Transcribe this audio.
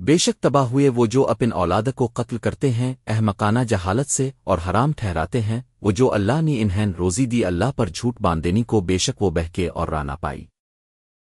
بے شک تباہ ہوئے وہ جو اپن اولاد کو قتل کرتے ہیں احمقانہ جہالت سے اور حرام ٹھہراتے ہیں، وہ جو اللہ نے انہیں روزی دی اللہ پر جھوٹ باندھنی کو بے شک وہ بہکے اور رانا پائی۔